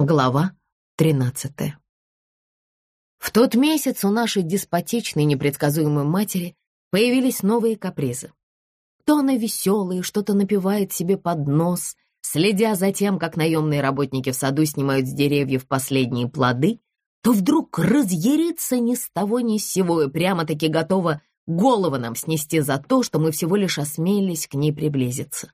Глава 13. В тот месяц у нашей деспотичной непредсказуемой матери появились новые капризы. То она веселая, что-то напивает себе под нос, следя за тем, как наемные работники в саду снимают с деревьев последние плоды, то вдруг разъярится ни с того ни с сего и прямо-таки готова голову нам снести за то, что мы всего лишь осмелились к ней приблизиться.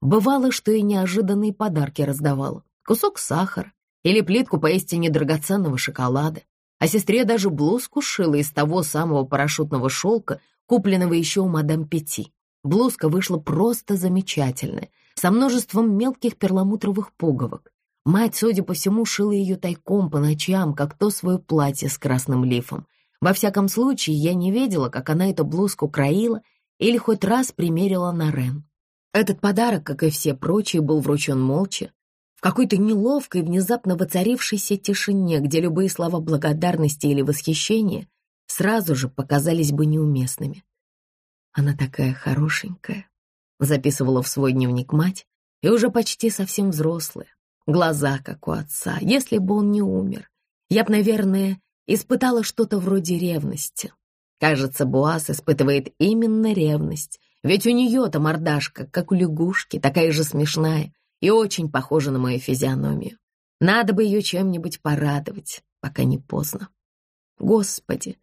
Бывало, что и неожиданные подарки раздавала. Кусок сахара, или плитку поистине драгоценного шоколада, а сестре даже блузку шила из того самого парашютного шелка, купленного еще у мадам Пяти. Блузка вышла просто замечательная, со множеством мелких перламутровых пуговок. Мать, судя по всему, шила ее тайком по ночам, как то свое платье с красным лифом. Во всяком случае, я не видела, как она эту блузку краила или хоть раз примерила на Рен. Этот подарок, как и все прочие, был вручен молча, какой-то неловкой, внезапно воцарившейся тишине, где любые слова благодарности или восхищения сразу же показались бы неуместными. «Она такая хорошенькая», — записывала в свой дневник мать, и уже почти совсем взрослая, глаза, как у отца, если бы он не умер. Я б, наверное, испытала что-то вроде ревности. Кажется, Буас испытывает именно ревность, ведь у нее-то мордашка, как у лягушки, такая же смешная, и очень похожа на мою физиономию. Надо бы ее чем-нибудь порадовать, пока не поздно. Господи,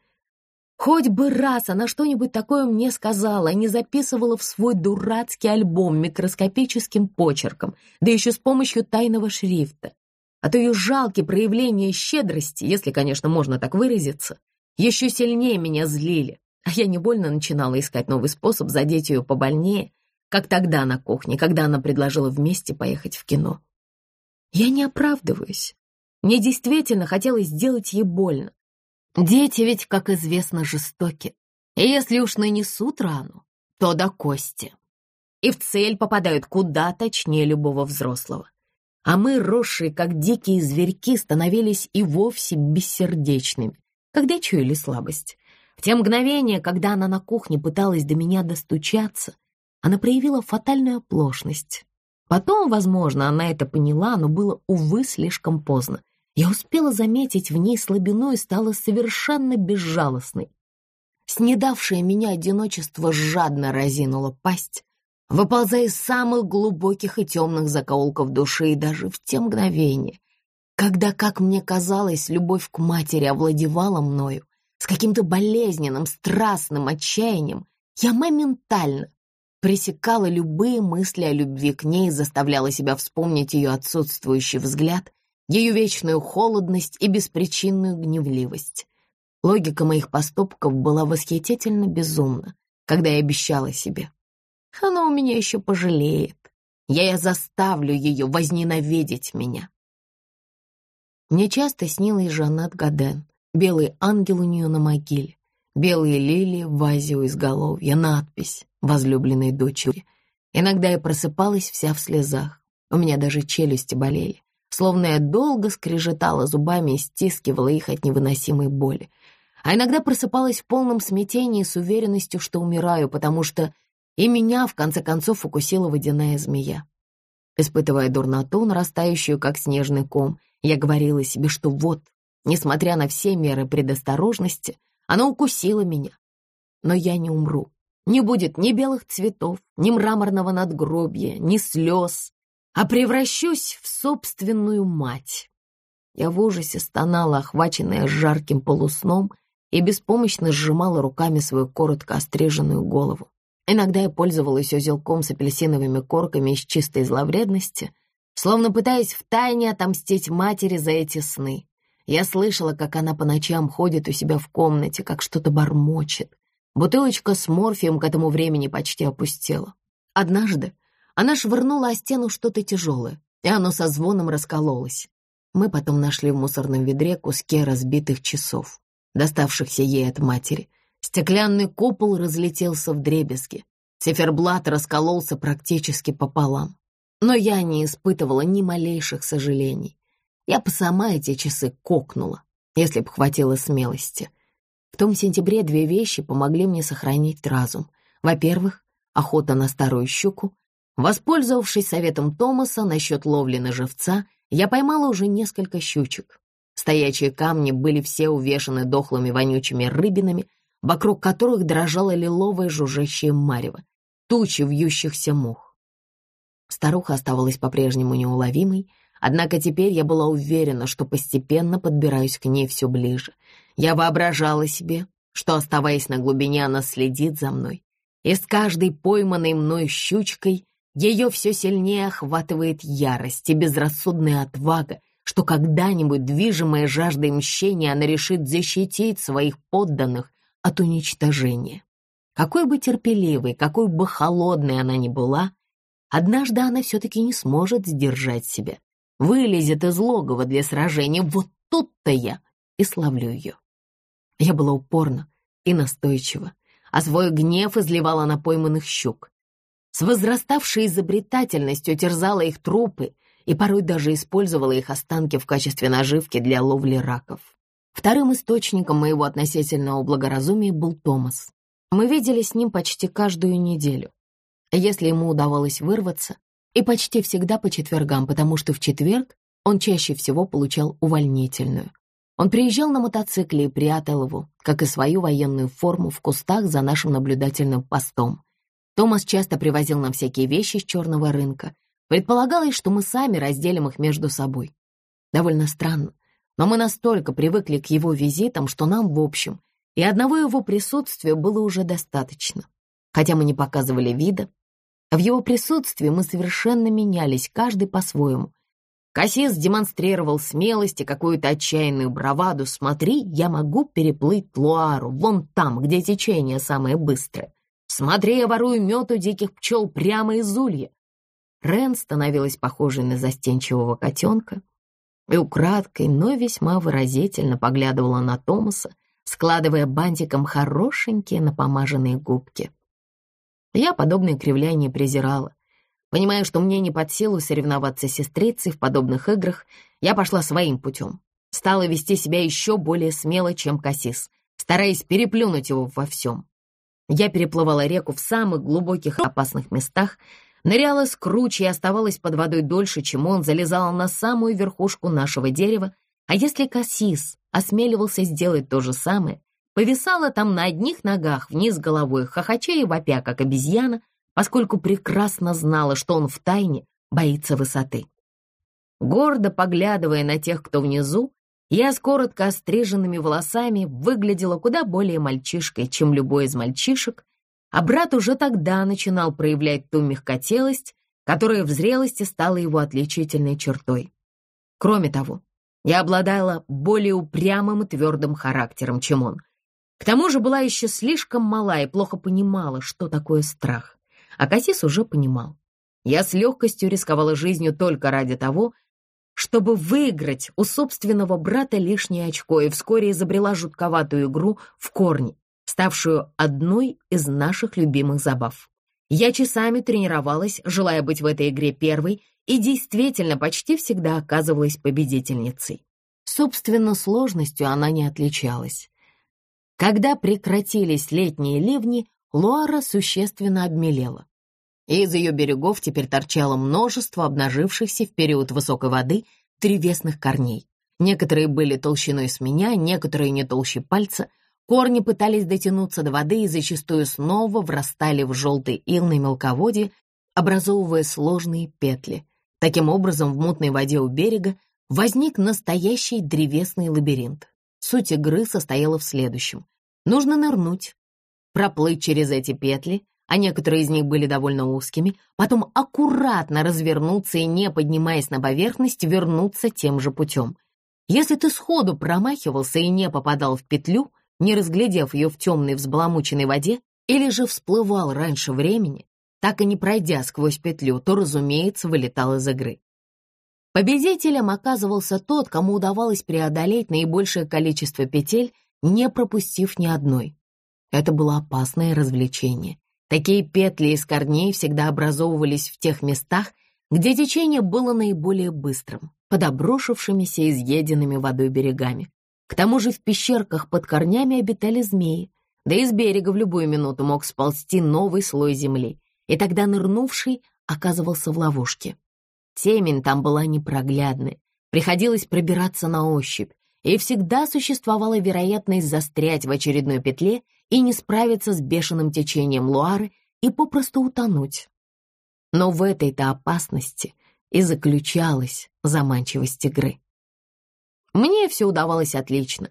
хоть бы раз она что-нибудь такое мне сказала, а не записывала в свой дурацкий альбом микроскопическим почерком, да еще с помощью тайного шрифта. А то ее жалкие проявления щедрости, если, конечно, можно так выразиться, еще сильнее меня злили, а я невольно начинала искать новый способ задеть ее побольнее как тогда на кухне, когда она предложила вместе поехать в кино. Я не оправдываюсь. Мне действительно хотелось сделать ей больно. Дети ведь, как известно, жестоки. И если уж нанесут рану, то до кости. И в цель попадают куда точнее любого взрослого. А мы, росшие, как дикие зверьки, становились и вовсе бессердечными, когда чуяли слабость. В те мгновения, когда она на кухне пыталась до меня достучаться, она проявила фатальную оплошность. Потом, возможно, она это поняла, но было, увы, слишком поздно. Я успела заметить в ней слабину и стала совершенно безжалостной. Снедавшее меня одиночество жадно разинуло пасть, выползая из самых глубоких и темных закоулков души, и даже в те мгновения, когда, как мне казалось, любовь к матери овладевала мною, с каким-то болезненным, страстным отчаянием, я моментально, пресекала любые мысли о любви к ней, заставляла себя вспомнить ее отсутствующий взгляд, ее вечную холодность и беспричинную гневливость. Логика моих поступков была восхитительно безумна, когда я обещала себе. Она у меня еще пожалеет. Я заставлю ее возненавидеть меня. Мне часто снилась Жанет Гаден, белый ангел у нее на могиле, белые лилии в вазе у изголовья, надпись возлюбленной дочери. Иногда я просыпалась вся в слезах. У меня даже челюсти болели. Словно я долго скрежетала зубами и стискивала их от невыносимой боли. А иногда просыпалась в полном смятении с уверенностью, что умираю, потому что и меня, в конце концов, укусила водяная змея. Испытывая дурноту, нарастающую, как снежный ком, я говорила себе, что вот, несмотря на все меры предосторожности, она укусила меня. Но я не умру. Не будет ни белых цветов, ни мраморного надгробия, ни слез, а превращусь в собственную мать. Я в ужасе стонала, охваченная жарким полусном, и беспомощно сжимала руками свою коротко остриженную голову. Иногда я пользовалась узелком с апельсиновыми корками из чистой зловредности, словно пытаясь втайне отомстить матери за эти сны. Я слышала, как она по ночам ходит у себя в комнате, как что-то бормочет, Бутылочка с морфием к этому времени почти опустела. Однажды она швырнула о стену что-то тяжелое, и оно со звоном раскололось. Мы потом нашли в мусорном ведре куски разбитых часов, доставшихся ей от матери. Стеклянный купол разлетелся в дребезги. Циферблат раскололся практически пополам. Но я не испытывала ни малейших сожалений. Я бы сама эти часы кокнула, если б хватило смелости. Том сентябре две вещи помогли мне сохранить разум. Во-первых, охота на старую щуку. Воспользовавшись советом Томаса насчет ловли на живца, я поймала уже несколько щучек. Стоячие камни были все увешаны дохлыми вонючими рыбинами, вокруг которых дрожало лиловое жужжащее марево, тучи вьющихся мух. Старуха оставалась по-прежнему неуловимой, однако теперь я была уверена, что постепенно подбираюсь к ней все ближе. Я воображала себе, что, оставаясь на глубине, она следит за мной, и с каждой пойманной мной щучкой ее все сильнее охватывает ярость и безрассудная отвага, что когда-нибудь, движимая жаждой мщения, она решит защитить своих подданных от уничтожения. Какой бы терпеливой, какой бы холодной она ни была, однажды она все-таки не сможет сдержать себя, вылезет из логова для сражения. Вот тут-то я и славлю ее. Я была упорна и настойчива, а свой гнев изливала на пойманных щук. С возраставшей изобретательностью терзала их трупы и порой даже использовала их останки в качестве наживки для ловли раков. Вторым источником моего относительного благоразумия был Томас. Мы видели с ним почти каждую неделю. Если ему удавалось вырваться, и почти всегда по четвергам, потому что в четверг он чаще всего получал увольнительную. Он приезжал на мотоцикле и прятал его, как и свою военную форму, в кустах за нашим наблюдательным постом. Томас часто привозил нам всякие вещи с черного рынка. Предполагалось, что мы сами разделим их между собой. Довольно странно, но мы настолько привыкли к его визитам, что нам, в общем, и одного его присутствия было уже достаточно. Хотя мы не показывали вида, в его присутствии мы совершенно менялись, каждый по-своему, Кассис демонстрировал смелость и какую-то отчаянную браваду. «Смотри, я могу переплыть Луару, вон там, где течение самое быстрое. Смотри, я ворую мед у диких пчел прямо из улья». Рен становилась похожей на застенчивого котенка и украдкой, но весьма выразительно поглядывала на Томаса, складывая бантиком хорошенькие напомаженные губки. Я подобные кривляния презирала. Понимая, что мне не под силу соревноваться с сестрицей в подобных играх, я пошла своим путем. Стала вести себя еще более смело, чем Кассис, стараясь переплюнуть его во всем. Я переплывала реку в самых глубоких опасных местах, ныряла с круче и оставалась под водой дольше, чем он, залезала на самую верхушку нашего дерева, а если Кассис осмеливался сделать то же самое, повисала там на одних ногах вниз головой, хохоча и вопя, как обезьяна, поскольку прекрасно знала, что он втайне боится высоты. Гордо поглядывая на тех, кто внизу, я с коротко остриженными волосами выглядела куда более мальчишкой, чем любой из мальчишек, а брат уже тогда начинал проявлять ту мягкотелость, которая в зрелости стала его отличительной чертой. Кроме того, я обладала более упрямым и твердым характером, чем он. К тому же была еще слишком мала и плохо понимала, что такое страх а Кассис уже понимал. Я с легкостью рисковала жизнью только ради того, чтобы выиграть у собственного брата лишнее очко и вскоре изобрела жутковатую игру в корне, ставшую одной из наших любимых забав. Я часами тренировалась, желая быть в этой игре первой, и действительно почти всегда оказывалась победительницей. Собственно, сложностью она не отличалась. Когда прекратились летние ливни, Луара существенно обмелела и из ее берегов теперь торчало множество обнажившихся в период высокой воды древесных корней. Некоторые были толщиной с меня, некоторые не толще пальца. Корни пытались дотянуться до воды и зачастую снова врастали в желтый ил на мелководье, образовывая сложные петли. Таким образом, в мутной воде у берега возник настоящий древесный лабиринт. Суть игры состояла в следующем. Нужно нырнуть, проплыть через эти петли, а некоторые из них были довольно узкими, потом аккуратно развернуться и, не поднимаясь на поверхность, вернуться тем же путем. Если ты сходу промахивался и не попадал в петлю, не разглядев ее в темной взбаламученной воде, или же всплывал раньше времени, так и не пройдя сквозь петлю, то, разумеется, вылетал из игры. Победителем оказывался тот, кому удавалось преодолеть наибольшее количество петель, не пропустив ни одной. Это было опасное развлечение. Такие петли из корней всегда образовывались в тех местах, где течение было наиболее быстрым, под обрушившимися изъеденными водой берегами. К тому же в пещерках под корнями обитали змеи, да и с берега в любую минуту мог сползти новый слой земли, и тогда нырнувший оказывался в ловушке. Темень там была непроглядная, приходилось пробираться на ощупь, и всегда существовала вероятность застрять в очередной петле и не справиться с бешеным течением Луары и попросту утонуть. Но в этой-то опасности и заключалась заманчивость игры. Мне все удавалось отлично.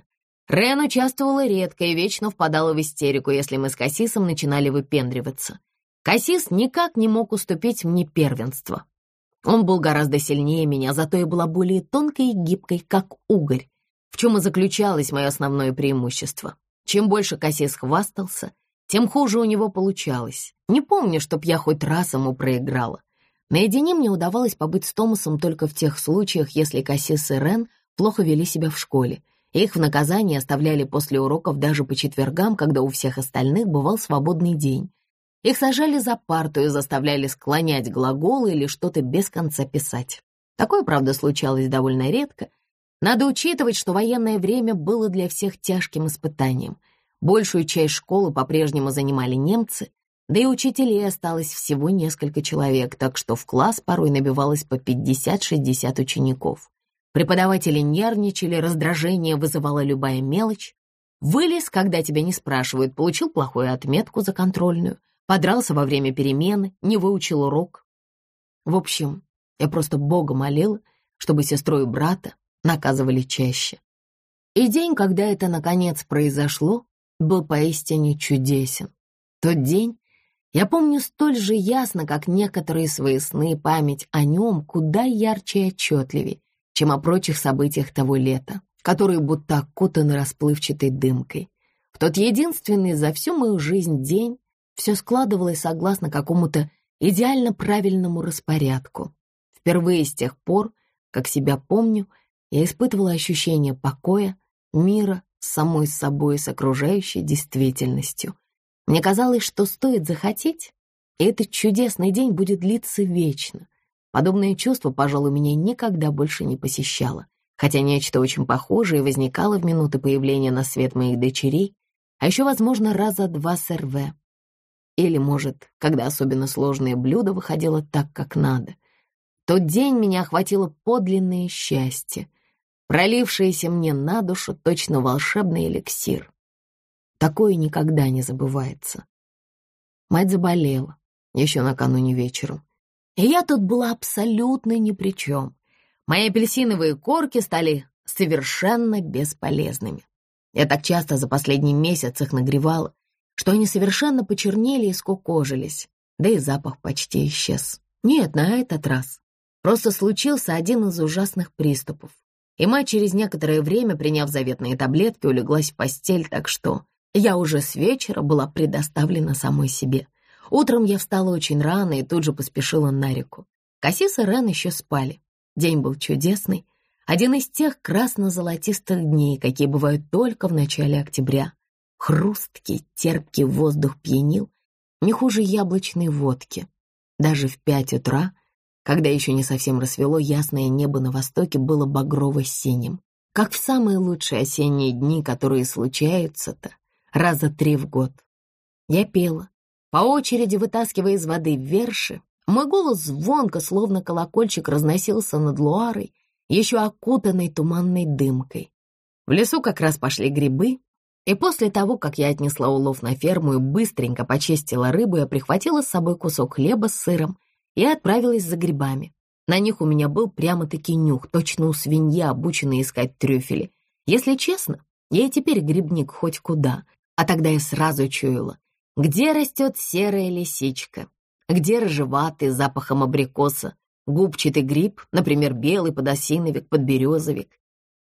Рен участвовала редко и вечно впадала в истерику, если мы с Кассисом начинали выпендриваться. Кассис никак не мог уступить мне первенство. Он был гораздо сильнее меня, зато я была более тонкой и гибкой, как угорь, в чем и заключалось мое основное преимущество. Чем больше Кассис хвастался, тем хуже у него получалось. Не помню, чтоб я хоть раз ему проиграла. Наедине мне удавалось побыть с Томасом только в тех случаях, если Кассис и Рен плохо вели себя в школе. Их в наказание оставляли после уроков даже по четвергам, когда у всех остальных бывал свободный день. Их сажали за парту и заставляли склонять глаголы или что-то без конца писать. Такое, правда, случалось довольно редко. Надо учитывать, что военное время было для всех тяжким испытанием. Большую часть школы по-прежнему занимали немцы, да и учителей осталось всего несколько человек, так что в класс порой набивалось по 50-60 учеников. Преподаватели нервничали, раздражение вызывала любая мелочь. Вылез, когда тебя не спрашивают, получил плохую отметку за контрольную, подрался во время перемены, не выучил урок. В общем, я просто Бога молила, чтобы сестру и брата наказывали чаще. И день, когда это наконец произошло, был поистине чудесен. Тот день я помню столь же ясно, как некоторые свои сны и память о нем куда ярче и отчетливее, чем о прочих событиях того лета, которые будто окутаны расплывчатой дымкой. В тот единственный за всю мою жизнь день все складывалось согласно какому-то идеально правильному распорядку. Впервые с тех пор, как себя помню, я испытывала ощущение покоя, мира с самой собой, с окружающей действительностью. Мне казалось, что стоит захотеть, и этот чудесный день будет длиться вечно — Подобное чувство, пожалуй, меня никогда больше не посещало, хотя нечто очень похожее возникало в минуты появления на свет моих дочерей, а еще, возможно, раза два с РВ. Или, может, когда особенно сложное блюдо выходило так, как надо. тот день меня охватило подлинное счастье, пролившееся мне на душу точно волшебный эликсир. Такое никогда не забывается. Мать заболела еще накануне вечером. И я тут была абсолютно ни при чем. Мои апельсиновые корки стали совершенно бесполезными. Я так часто за последний месяц их нагревала, что они совершенно почернели и скукожились, да и запах почти исчез. Нет, на этот раз. Просто случился один из ужасных приступов. И мать через некоторое время, приняв заветные таблетки, улеглась в постель, так что я уже с вечера была предоставлена самой себе — Утром я встала очень рано и тут же поспешила на реку. Кассис и Рен еще спали. День был чудесный. Один из тех красно-золотистых дней, какие бывают только в начале октября. Хрусткий, терпкий воздух пьянил, не хуже яблочной водки. Даже в пять утра, когда еще не совсем рассвело, ясное небо на востоке было багрово-синим, как в самые лучшие осенние дни, которые случаются-то раза три в год. Я пела, по очереди вытаскивая из воды верши, мой голос звонко, словно колокольчик, разносился над Луарой, еще окутанной туманной дымкой. В лесу как раз пошли грибы, и после того, как я отнесла улов на ферму и быстренько почистила рыбу, я прихватила с собой кусок хлеба с сыром и отправилась за грибами. На них у меня был прямо-таки нюх, точно у свиньи, обученной искать трюфели. Если честно, я и теперь грибник хоть куда, а тогда я сразу чуяла. Где растет серая лисичка? Где рыжеватый запахом абрикоса? Губчатый гриб, например, белый подосиновик, подберезовик.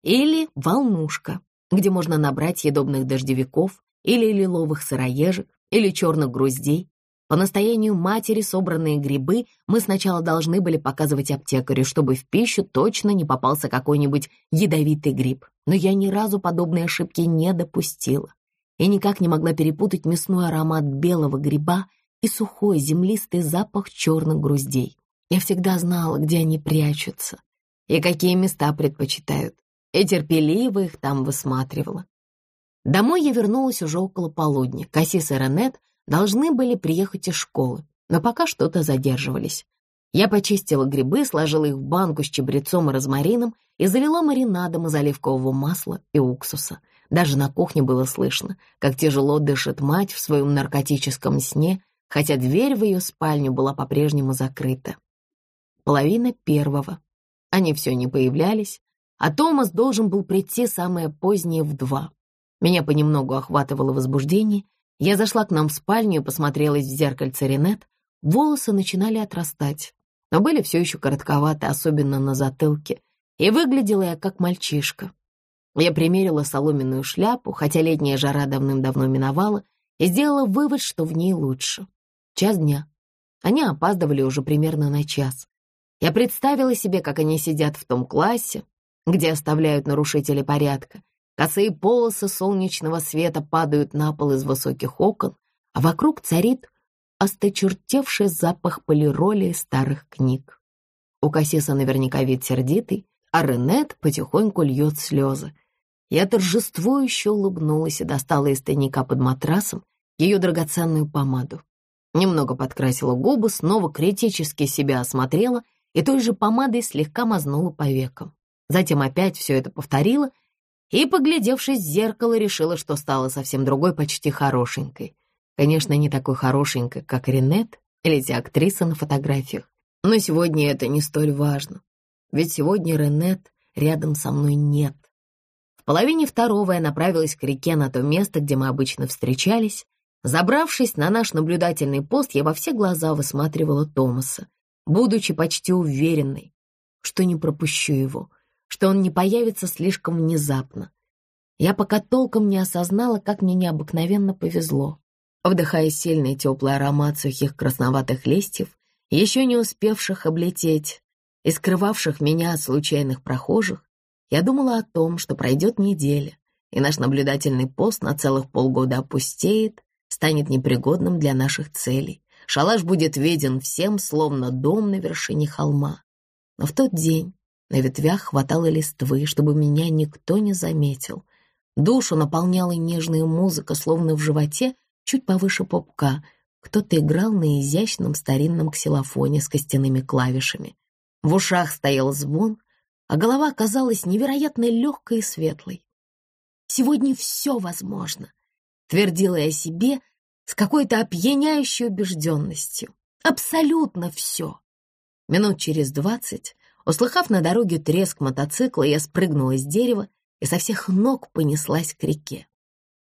Или волнушка, где можно набрать едобных дождевиков, или лиловых сыроежек, или черных груздей. По настоянию матери собранные грибы мы сначала должны были показывать аптекарю, чтобы в пищу точно не попался какой-нибудь ядовитый гриб. Но я ни разу подобной ошибки не допустила и никак не могла перепутать мясной аромат белого гриба и сухой землистый запах черных груздей. Я всегда знала, где они прячутся и какие места предпочитают, и терпеливо их там высматривала. Домой я вернулась уже около полудня. Кассис и Ренет должны были приехать из школы, но пока что-то задерживались. Я почистила грибы, сложила их в банку с чабрецом и розмарином и завела маринадом из оливкового масла и уксуса. Даже на кухне было слышно, как тяжело дышит мать в своем наркотическом сне, хотя дверь в ее спальню была по-прежнему закрыта. Половина первого. Они все не появлялись, а Томас должен был прийти самое позднее в два. Меня понемногу охватывало возбуждение. Я зашла к нам в спальню и посмотрелась в зеркальце Ренет. Волосы начинали отрастать, но были все еще коротковаты, особенно на затылке, и выглядела я как мальчишка. Я примерила соломенную шляпу, хотя летняя жара давным-давно миновала, и сделала вывод, что в ней лучше. Час дня. Они опаздывали уже примерно на час. Я представила себе, как они сидят в том классе, где оставляют нарушители порядка. Косые полосы солнечного света падают на пол из высоких окон, а вокруг царит осточертевший запах полироли старых книг. У Кассиса наверняка вид сердитый, а Ренет потихоньку льет слезы. Я торжествующе улыбнулась и достала из тайника под матрасом ее драгоценную помаду. Немного подкрасила губы, снова критически себя осмотрела и той же помадой слегка мазнула по векам. Затем опять все это повторила и, поглядевшись в зеркало, решила, что стала совсем другой, почти хорошенькой. Конечно, не такой хорошенькой, как Ренет или те актрисы на фотографиях. Но сегодня это не столь важно. Ведь сегодня Ренет рядом со мной нет. В половине второго я направилась к реке на то место, где мы обычно встречались. Забравшись на наш наблюдательный пост, я во все глаза высматривала Томаса, будучи почти уверенной, что не пропущу его — что он не появится слишком внезапно. Я пока толком не осознала, как мне необыкновенно повезло. Вдыхая сильный теплый аромат сухих красноватых листьев, еще не успевших облететь и скрывавших меня от случайных прохожих, я думала о том, что пройдет неделя, и наш наблюдательный пост на целых полгода опустеет, станет непригодным для наших целей. Шалаш будет виден всем, словно дом на вершине холма. Но в тот день на ветвях хватало листвы, чтобы меня никто не заметил. Душу наполняла нежная музыка, словно в животе, чуть повыше попка. Кто-то играл на изящном старинном ксилофоне с костяными клавишами. В ушах стоял звон, а голова казалась невероятно легкой и светлой. «Сегодня все возможно», — твердила я себе с какой-то опьяняющей убежденностью. «Абсолютно все». Минут через двадцать Услыхав на дороге треск мотоцикла, я спрыгнула с дерева и со всех ног понеслась к реке.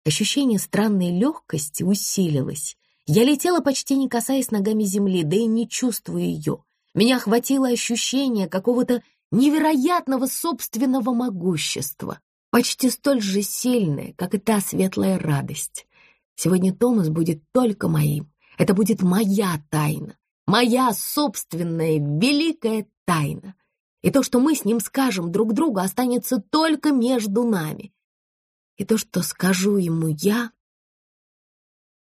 Ощущение странной легкости усилилось. Я летела, почти не касаясь ногами земли, да и не чувствуя ее. Меня охватило ощущение какого-то невероятного собственного могущества, почти столь же сильное, как и та светлая радость. Сегодня Томас будет только моим. Это будет моя тайна, моя собственная великая тайна. И то, что мы с ним скажем друг другу, останется только между нами. И то, что скажу ему я...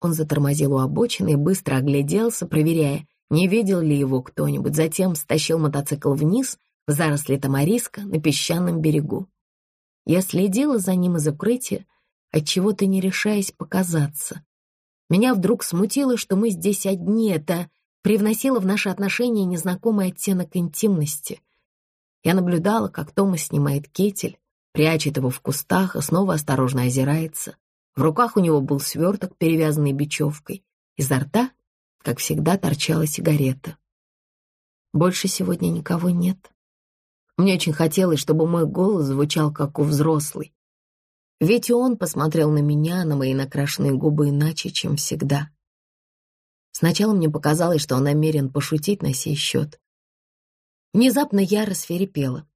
Он затормозил у обочины и быстро огляделся, проверяя, не видел ли его кто-нибудь. Затем стащил мотоцикл вниз, в заросли тамариска на песчаном берегу. Я следила за ним из укрытия, отчего-то не решаясь показаться. Меня вдруг смутило, что мы здесь одни, это привносила в наши отношения незнакомый оттенок интимности. Я наблюдала, как Томас снимает кетель, прячет его в кустах и снова осторожно озирается. В руках у него был сверток, перевязанный бечевкой. Изо рта, как всегда, торчала сигарета. Больше сегодня никого нет. Мне очень хотелось, чтобы мой голос звучал, как у взрослой. Ведь он посмотрел на меня, на мои накрашенные губы иначе, чем всегда. Сначала мне показалось, что он намерен пошутить на сей счет. Внезапно я рассверепела.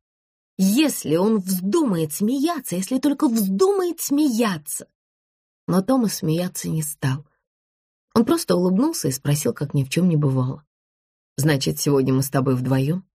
Если он вздумает смеяться, если только вздумает смеяться. Но Томас смеяться не стал. Он просто улыбнулся и спросил, как ни в чем не бывало. «Значит, сегодня мы с тобой вдвоем?»